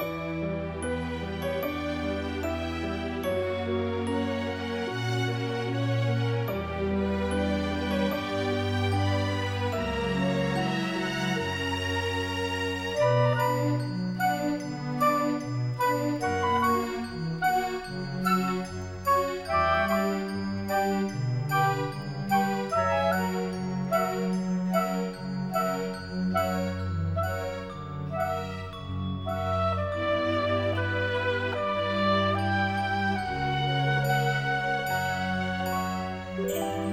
you Bye.